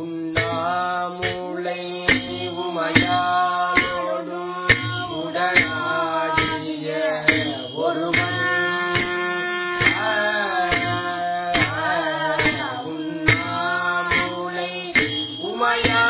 உண்ணாமூளை உமையானோடும் உடனாடிய ஒருவன். உண்ணாமூளை உமையா